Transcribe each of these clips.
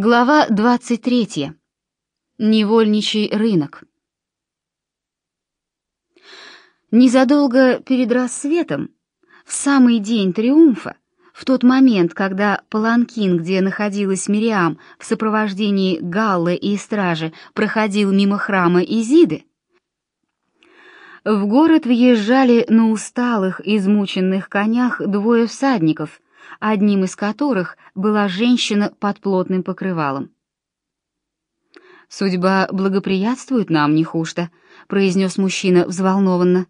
Глава 23. Невольничий рынок. Незадолго перед рассветом, в самый день триумфа, в тот момент, когда паланкин, где находилась Мириам в сопровождении Галлы и стражи, проходил мимо храма Изиды, в город въезжали на усталых, измученных конях двое всадников — одним из которых была женщина под плотным покрывалом. «Судьба благоприятствует нам, не хуже», — произнес мужчина взволнованно.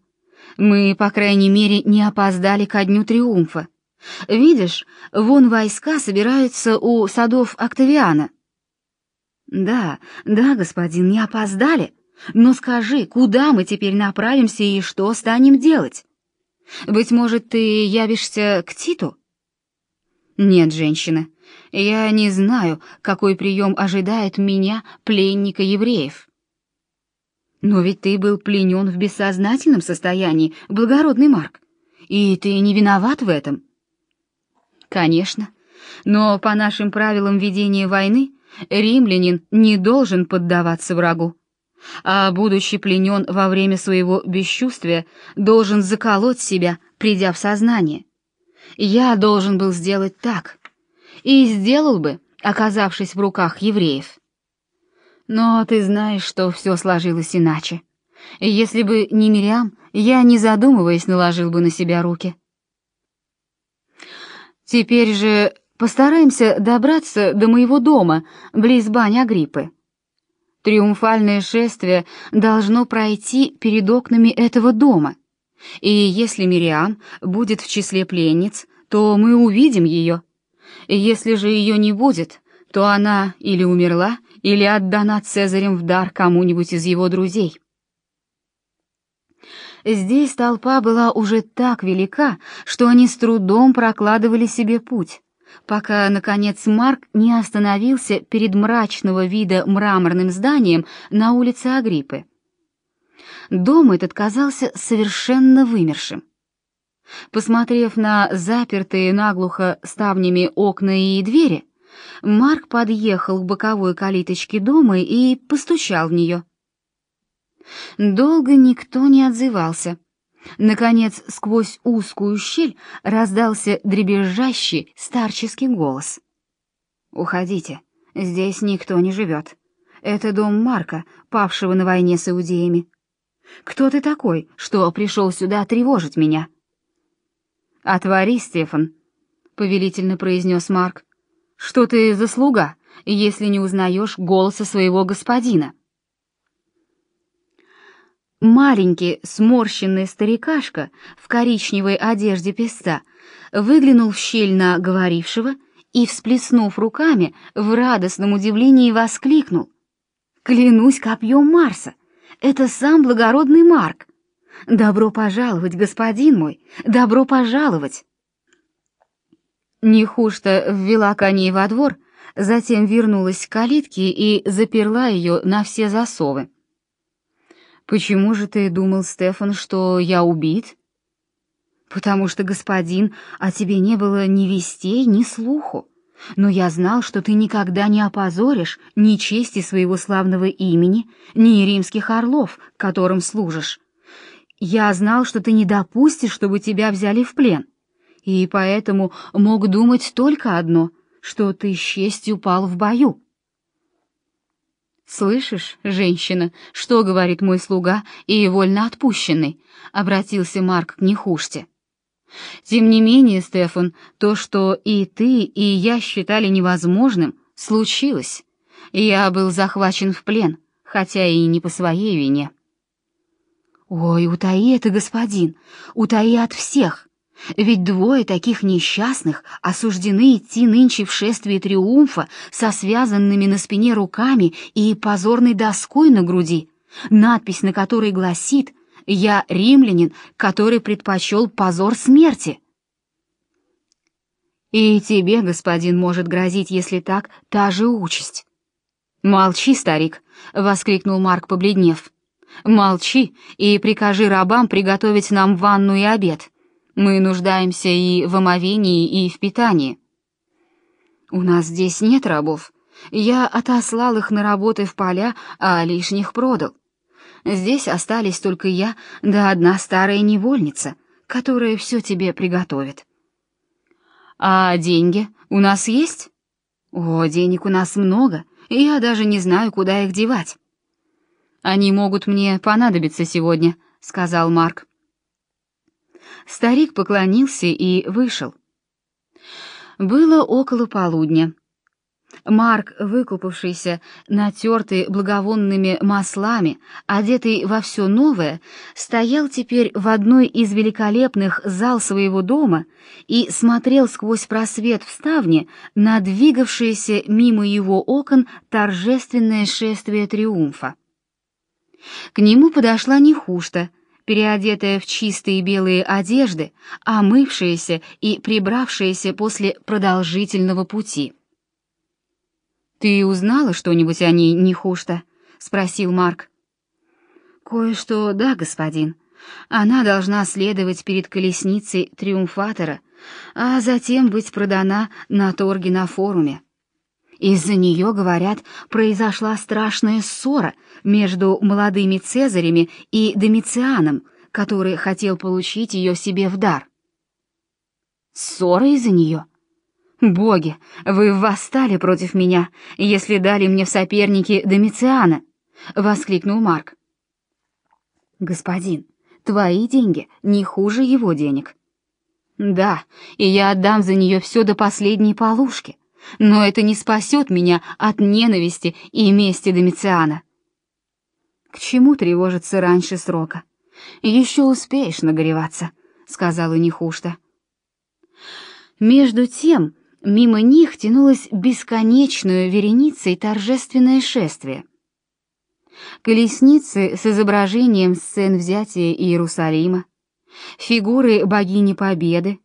«Мы, по крайней мере, не опоздали ко дню триумфа. Видишь, вон войска собираются у садов Октавиана». «Да, да, господин, не опоздали. Но скажи, куда мы теперь направимся и что станем делать? Быть может, ты явишься к Титу?» «Нет, женщина, я не знаю, какой прием ожидает меня, пленника евреев». «Но ведь ты был пленен в бессознательном состоянии, благородный Марк, и ты не виноват в этом». «Конечно, но по нашим правилам ведения войны римлянин не должен поддаваться врагу, а, будучи пленен во время своего бесчувствия, должен заколоть себя, придя в сознание. Я должен был сделать так. И сделал бы, оказавшись в руках евреев. Но ты знаешь, что все сложилось иначе. Если бы не Мириам, я, не задумываясь, наложил бы на себя руки. Теперь же постараемся добраться до моего дома, близ бань Агриппы. Триумфальное шествие должно пройти перед окнами этого дома — и если Мириам будет в числе пленниц, то мы увидим ее. Если же ее не будет, то она или умерла, или отдана Цезарем в дар кому-нибудь из его друзей. Здесь толпа была уже так велика, что они с трудом прокладывали себе путь, пока, наконец, Марк не остановился перед мрачного вида мраморным зданием на улице Агриппы. Дом этот казался совершенно вымершим. Посмотрев на запертые наглухо ставнями окна и двери, Марк подъехал к боковой калиточке дома и постучал в нее. Долго никто не отзывался. Наконец, сквозь узкую щель раздался дребезжащий старческий голос. «Уходите, здесь никто не живет. Это дом Марка, павшего на войне с иудеями. Кто ты такой, что пришел сюда тревожить меня?» «Отвори, Стефан», — повелительно произнес Марк. «Что ты за слуга, если не узнаешь голоса своего господина?» Маленький, сморщенный старикашка в коричневой одежде песца выглянул в щель на говорившего и, всплеснув руками, в радостном удивлении воскликнул. «Клянусь копьем Марса! Это сам благородный Марк. Добро пожаловать, господин мой, добро пожаловать. Нехушто ввела коней во двор, затем вернулась к калитке и заперла ее на все засовы. «Почему же ты думал, Стефан, что я убит?» «Потому что, господин, о тебе не было ни вестей, ни слуху. Но я знал, что ты никогда не опозоришь ни чести своего славного имени, ни римских орлов, которым служишь. Я знал, что ты не допустишь, чтобы тебя взяли в плен, и поэтому мог думать только одно, что ты с честью пал в бою. «Слышишь, женщина, что говорит мой слуга и вольно отпущенный?» — обратился Марк к Нехуште. Тем не менее, Стефан, то, что и ты, и я считали невозможным, случилось. Я был захвачен в плен, хотя и не по своей вине. Ой, утаи это, господин, утаи от всех. Ведь двое таких несчастных осуждены идти нынче в шествие триумфа со связанными на спине руками и позорной доской на груди, надпись на которой гласит я римлянин, который предпочел позор смерти. И тебе, господин, может грозить, если так, та же участь. Молчи, старик, воскликнул Марк, побледнев. Молчи и прикажи рабам приготовить нам ванну и обед. Мы нуждаемся и в омовении, и в питании. У нас здесь нет рабов. Я отослал их на работы в поля, а лишних продал. Здесь остались только я да одна старая невольница, которая все тебе приготовит. А деньги у нас есть? О, денег у нас много, и я даже не знаю, куда их девать. Они могут мне понадобиться сегодня, сказал Марк. Старик поклонился и вышел. Было около полудня. Марк, выкупавшийся, натертый благовонными маслами, одетый во все новое, стоял теперь в одной из великолепных зал своего дома и смотрел сквозь просвет в ставне на двигавшееся мимо его окон торжественное шествие триумфа. К нему подошла Нехушта, переодетая в чистые белые одежды, омывшаяся и прибравшаяся после продолжительного пути. «Ты узнала что-нибудь о ней, Нехушта?» — спросил Марк. «Кое-что, да, господин. Она должна следовать перед колесницей Триумфатора, а затем быть продана на торге на форуме. Из-за нее, говорят, произошла страшная ссора между молодыми цезарями и Домицианом, который хотел получить ее себе в дар. Ссора из-за нее? Боги, вы восстали против меня, если дали мне в соперники Домициана, воскликнул Марк. Господин, твои деньги не хуже его денег. Да, и я отдам за нее все до последней полушки но это не спасет меня от ненависти и мести Домициана. К чему тревожиться раньше срока? Еще успеешь нагореваться, сказала Нехушта. Между тем, мимо них тянулось бесконечную вереницей торжественное шествие. Колесницы с изображением сцен взятия Иерусалима, фигуры богини Победы,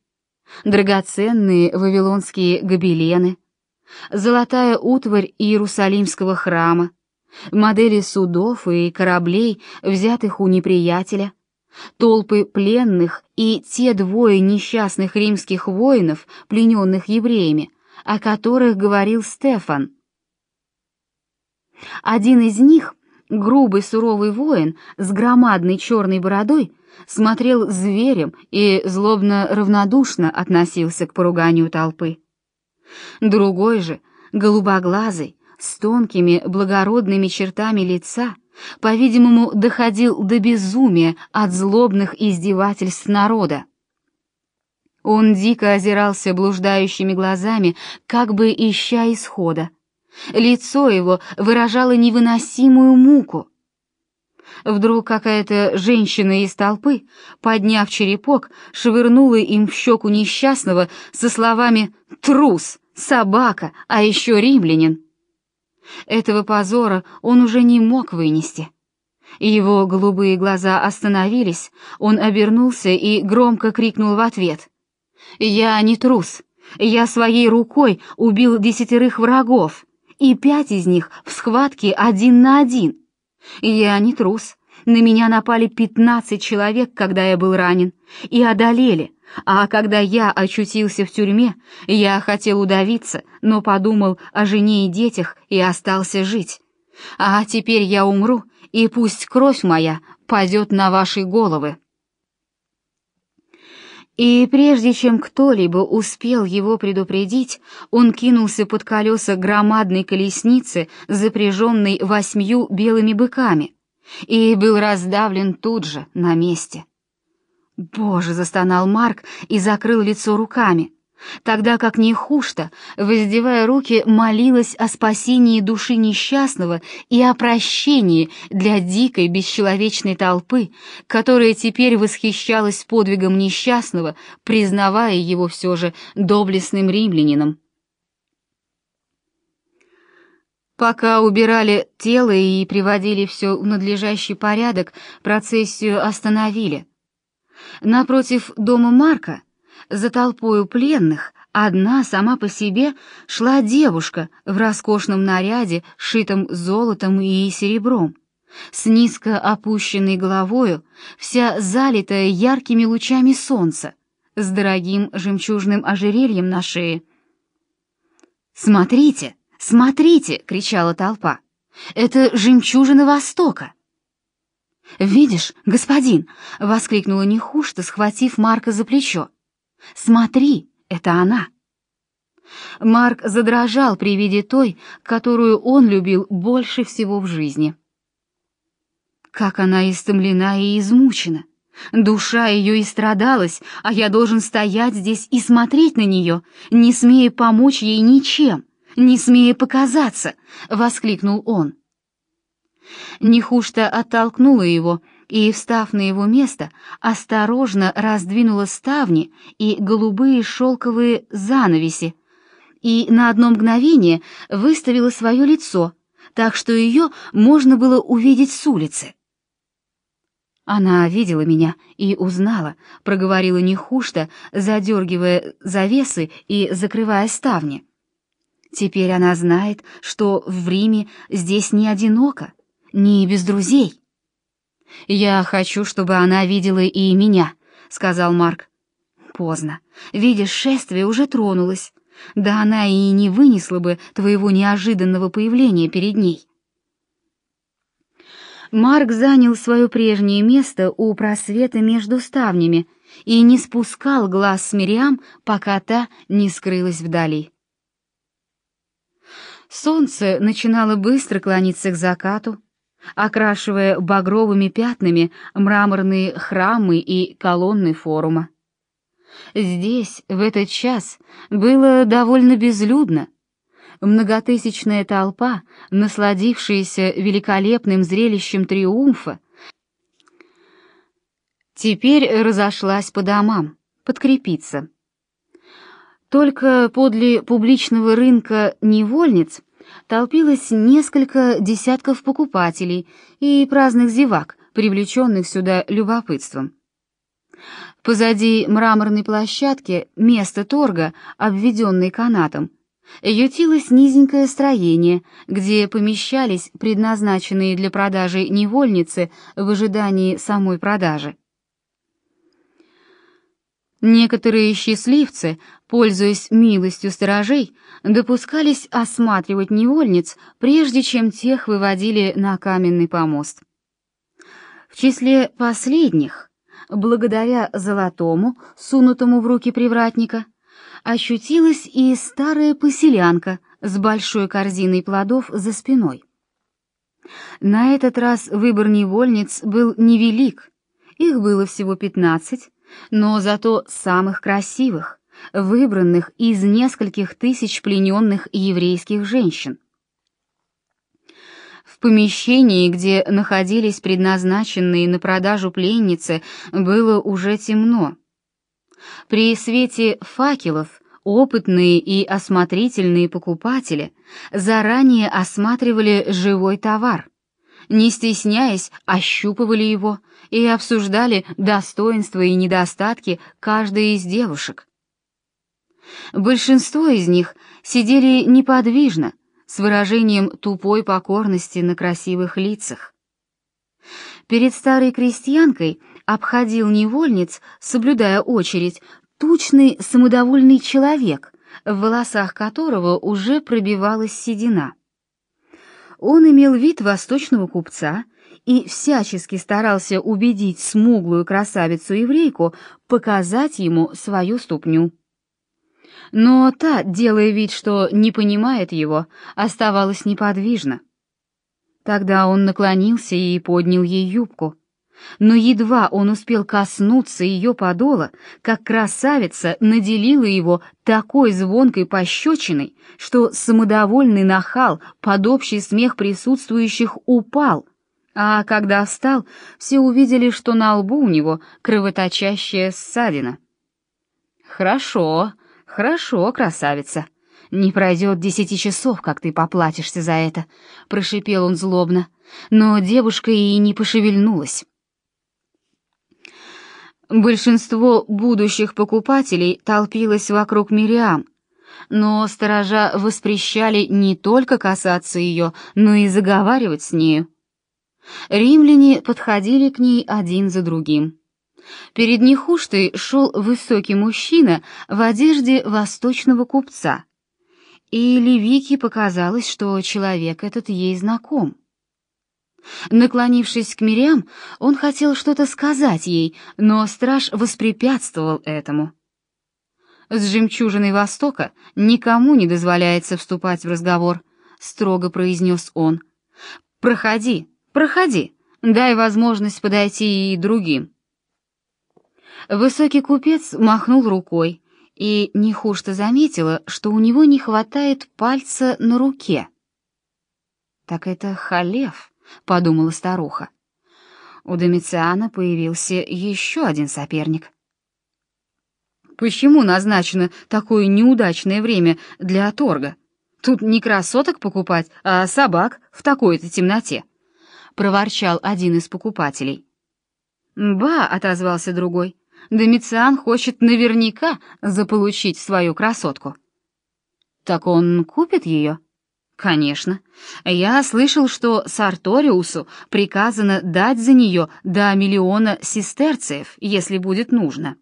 драгоценные вавилонские гобелены, золотая утварь Иерусалимского храма, модели судов и кораблей, взятых у неприятеля, толпы пленных и те двое несчастных римских воинов, плененных евреями, о которых говорил Стефан. Один из них, грубый суровый воин с громадной черной бородой, смотрел зверем и злобно равнодушно относился к поруганию толпы. Другой же, голубоглазый, с тонкими благородными чертами лица, по-видимому, доходил до безумия от злобных издевательств народа. Он дико озирался блуждающими глазами, как бы ища исхода. Лицо его выражало невыносимую муку. Вдруг какая-то женщина из толпы, подняв черепок, швырнула им в щеку несчастного со словами «трус», «собака», а еще римлянин. Этого позора он уже не мог вынести. Его голубые глаза остановились, он обернулся и громко крикнул в ответ. «Я не трус, я своей рукой убил десятерых врагов, и пять из них в схватке один на один». Я не трус. На меня напали пятнадцать человек, когда я был ранен, и одолели. А когда я очутился в тюрьме, я хотел удавиться, но подумал о жене и детях и остался жить. А теперь я умру, и пусть кровь моя падет на ваши головы. И прежде чем кто-либо успел его предупредить, он кинулся под колеса громадной колесницы, запряженной восьмью белыми быками, и был раздавлен тут же, на месте. «Боже!» — застонал Марк и закрыл лицо руками тогда как Нехушта, воздевая руки, молилась о спасении души несчастного и о прощении для дикой бесчеловечной толпы, которая теперь восхищалась подвигом несчастного, признавая его все же доблестным римлянином. Пока убирали тело и приводили все в надлежащий порядок, процессию остановили. Напротив дома Марка за толпою пленных одна сама по себе шла девушка в роскошном наряде, шитом золотом и серебром, с низко опущенной головою, вся залитая яркими лучами солнца, с дорогим жемчужным ожерельем на шее. «Смотрите, «Смотрите!» — кричала толпа. «Это жемчужина Востока!» «Видишь, господин!» — воскликнула Нехушта, схватив Марка за плечо. «Смотри, это она!» Марк задрожал при виде той, которую он любил больше всего в жизни. Как она истомлена и измучена! Душа ее истрадалась, а я должен стоять здесь и смотреть на нее, не смея помочь ей ничем, не смея показаться!» — воскликнул он. Нехушта оттолкнула его и, встав на его место, осторожно раздвинула ставни и голубые шелковые занавеси, и на одно мгновение выставила свое лицо, так что ее можно было увидеть с улицы. Она видела меня и узнала, проговорила Нехушта, задергивая завесы и закрывая ставни. Теперь она знает, что в Риме здесь не одиноко, не без друзей. «Я хочу, чтобы она видела и меня», — сказал Марк. «Поздно. Видишь, шествие уже тронулось. Да она и не вынесла бы твоего неожиданного появления перед ней». Марк занял свое прежнее место у просвета между ставнями и не спускал глаз с Мириам, пока та не скрылась вдали. Солнце начинало быстро клониться к закату, окрашивая багровыми пятнами мраморные храмы и колонны форума. Здесь, в этот час, было довольно безлюдно, многотысячная толпа, насладившаяся великолепным зрелищем триумфа, теперь разошлась по домам, подкрепиться. Только подле публичного рынка невольниц толпилось несколько десятков покупателей и праздных зевак, привлеченных сюда любопытством. Позади мраморной площадки, место торга, обведенной канатом, ютилось низенькое строение, где помещались предназначенные для продажи невольницы в ожидании самой продажи. Некоторые счастливцы, пользуясь милостью сторожей, допускались осматривать невольниц, прежде чем тех выводили на каменный помост. В числе последних, благодаря золотому, сунутому в руки привратника, ощутилась и старая поселянка с большой корзиной плодов за спиной. На этот раз выбор невольниц был невелик, их было всего пятнадцать, но зато самых красивых, выбранных из нескольких тысяч плененных еврейских женщин. В помещении, где находились предназначенные на продажу пленницы, было уже темно. При свете факелов опытные и осмотрительные покупатели заранее осматривали живой товар, не стесняясь, ощупывали его и обсуждали достоинства и недостатки каждой из девушек. Большинство из них сидели неподвижно, с выражением тупой покорности на красивых лицах. Перед старой крестьянкой обходил невольниц, соблюдая очередь, тучный самодовольный человек, в волосах которого уже пробивалась седина. Он имел вид восточного купца и всячески старался убедить смуглую красавицу-еврейку показать ему свою ступню. Но та, делая вид, что не понимает его, оставалась неподвижна. Тогда он наклонился и поднял ей юбку. Но едва он успел коснуться ее подола, как красавица наделила его такой звонкой пощечиной, что самодовольный нахал под общий смех присутствующих упал, а когда встал, все увидели, что на лбу у него кровоточащая ссадина. «Хорошо», «Хорошо, красавица. Не пройдет десяти часов, как ты поплатишься за это», — прошипел он злобно, но девушка и не пошевельнулась. Большинство будущих покупателей толпилось вокруг Мириам, но сторожа воспрещали не только касаться ее, но и заговаривать с нею. Римляне подходили к ней один за другим. Перед Нехуштой шел высокий мужчина в одежде восточного купца, или Вике показалось, что человек этот ей знаком. Наклонившись к Мириам, он хотел что-то сказать ей, но страж воспрепятствовал этому. С жемчужиной Востока никому не дозволяется вступать в разговор, строго произнес он. Проходи, проходи, дай возможность подойти и другим. Высокий купец махнул рукой, и Нехушта заметила, что у него не хватает пальца на руке. «Так это Халев», — подумала старуха. У Домициана появился еще один соперник. «Почему назначено такое неудачное время для торга? Тут не красоток покупать, а собак в такой-то темноте», — проворчал один из покупателей. «Ба», — отозвался другой, — Домициан хочет наверняка заполучить свою красотку. Так он купит ее? Конечно. Я слышал, что Сарториусу приказано дать за нее до миллиона сестерциев, если будет нужно.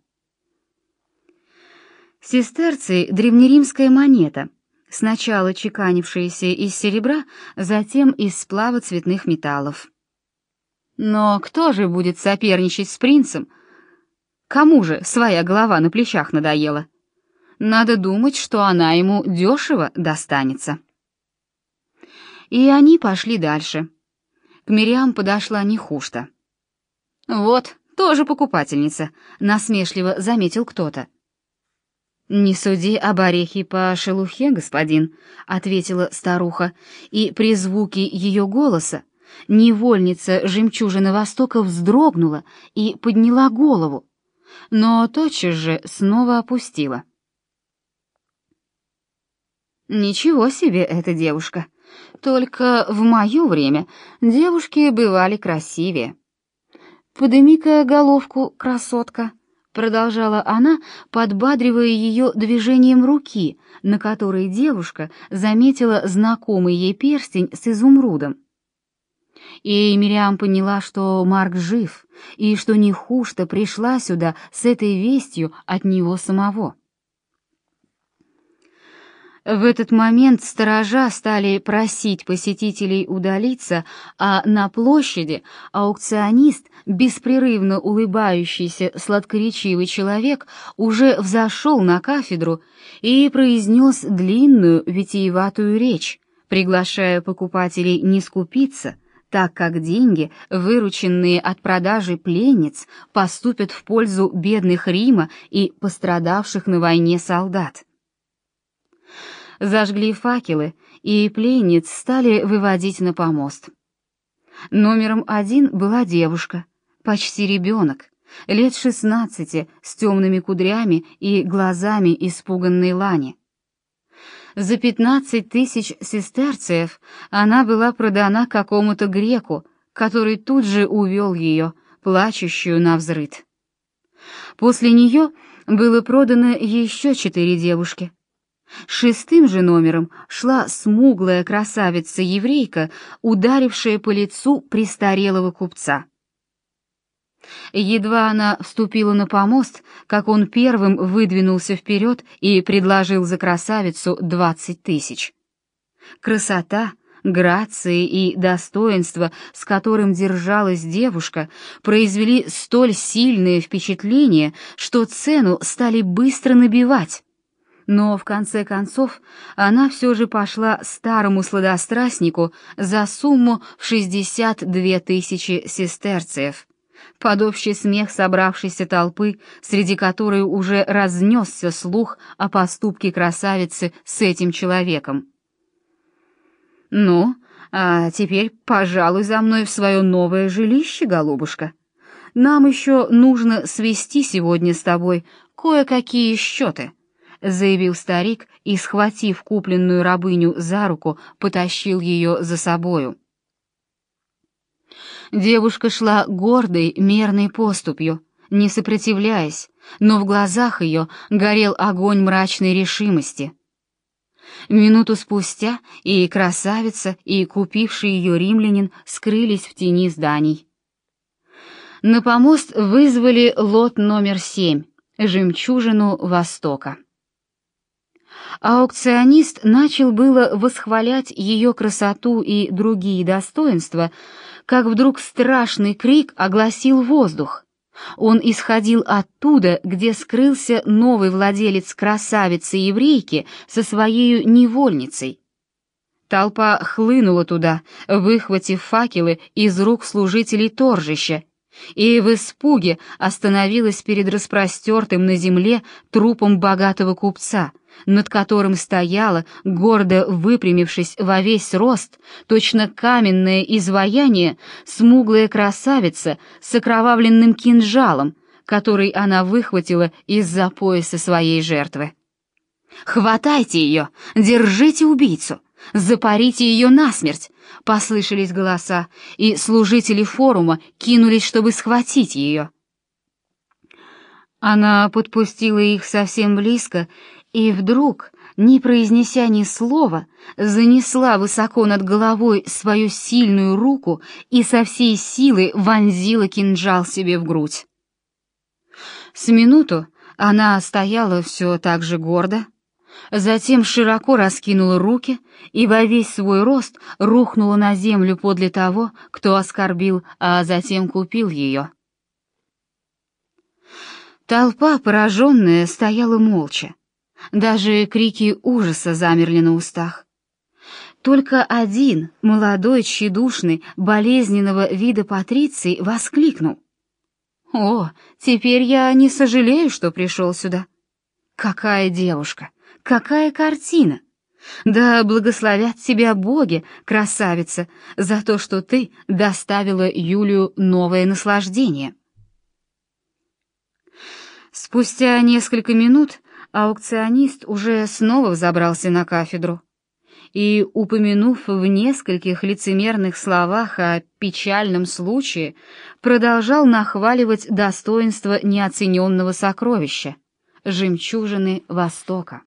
Сестерции — древнеримская монета, сначала чеканившаяся из серебра, затем из сплава цветных металлов. Но кто же будет соперничать с принцем, Кому же своя голова на плечах надоела? Надо думать, что она ему дешево достанется. И они пошли дальше. К Мириам подошла Нехушта. «Вот, тоже покупательница», — насмешливо заметил кто-то. «Не суди об орехе по шелухе, господин», — ответила старуха, и при звуке ее голоса невольница жемчужины Востока вздрогнула и подняла голову но тотчас же снова опустила. Ничего себе эта девушка. Только в моё время девушки бывали красивее. Подыми-ка головку, красотка, продолжала она, подбадривая ее движением руки, на которой девушка заметила знакомый ей перстень с изумрудом. И Мириам поняла, что Марк жив, и что Нехушта пришла сюда с этой вестью от него самого. В этот момент сторожа стали просить посетителей удалиться, а на площади аукционист, беспрерывно улыбающийся сладкоречивый человек, уже взошел на кафедру и произнес длинную витиеватую речь, приглашая покупателей не скупиться, так как деньги, вырученные от продажи пленниц, поступят в пользу бедных Рима и пострадавших на войне солдат. Зажгли факелы, и пленниц стали выводить на помост. Номером один была девушка, почти ребенок, лет шестнадцати, с темными кудрями и глазами испуганной лани. За пятнадцать тысяч сестерциев она была продана какому-то греку, который тут же увел ее, плачущую на взрыд. После нее было продано еще четыре девушки. Шестым же номером шла смуглая красавица-еврейка, ударившая по лицу престарелого купца. Едва она вступила на помост, как он первым выдвинулся вперед и предложил за красавицу двадцать тысяч. Красота, грация и достоинство, с которым держалась девушка, произвели столь сильное впечатление, что цену стали быстро набивать. Но в конце концов она все же пошла старому сладострастнику за сумму в шестьдесят две тысячи сестерциев под общий смех собравшейся толпы, среди которой уже разнесся слух о поступке красавицы с этим человеком. «Ну, а теперь, пожалуй, за мной в свое новое жилище, голубушка. Нам еще нужно свести сегодня с тобой кое-какие счеты», — заявил старик и, схватив купленную рабыню за руку, потащил ее за собою. Девушка шла гордой, мерной поступью, не сопротивляясь, но в глазах ее горел огонь мрачной решимости. Минуту спустя и красавица, и купивший ее римлянин скрылись в тени зданий. На помост вызвали лот номер семь, жемчужину Востока. Аукционист начал было восхвалять ее красоту и другие достоинства, как вдруг страшный крик огласил воздух. Он исходил оттуда, где скрылся новый владелец красавицы-еврейки со своей невольницей. Толпа хлынула туда, выхватив факелы из рук служителей торжища, и в испуге остановилась перед распростертым на земле трупом богатого купца, над которым стояла, гордо выпрямившись во весь рост, точно каменное изваяние, смуглая красавица с окровавленным кинжалом, который она выхватила из-за пояса своей жертвы. «Хватайте ее! Держите убийцу! Запарите ее насмерть!» — послышались голоса, и служители форума кинулись, чтобы схватить ее. Она подпустила их совсем близко и вдруг, не произнеся ни слова, занесла высоко над головой свою сильную руку и со всей силы вонзила кинжал себе в грудь. С минуту она стояла все так же гордо, затем широко раскинула руки и во весь свой рост рухнула на землю подле того, кто оскорбил, а затем купил ее. Толпа, пораженная, стояла молча. Даже крики ужаса замерли на устах. Только один, молодой, тщедушный, болезненного вида Патриций, воскликнул. «О, теперь я не сожалею, что пришел сюда. Какая девушка! Какая картина! Да благословят тебя боги, красавица, за то, что ты доставила Юлию новое наслаждение!» Спустя несколько минут аукционист уже снова взобрался на кафедру и, упомянув в нескольких лицемерных словах о печальном случае, продолжал нахваливать достоинство неоцененного сокровища — жемчужины Востока.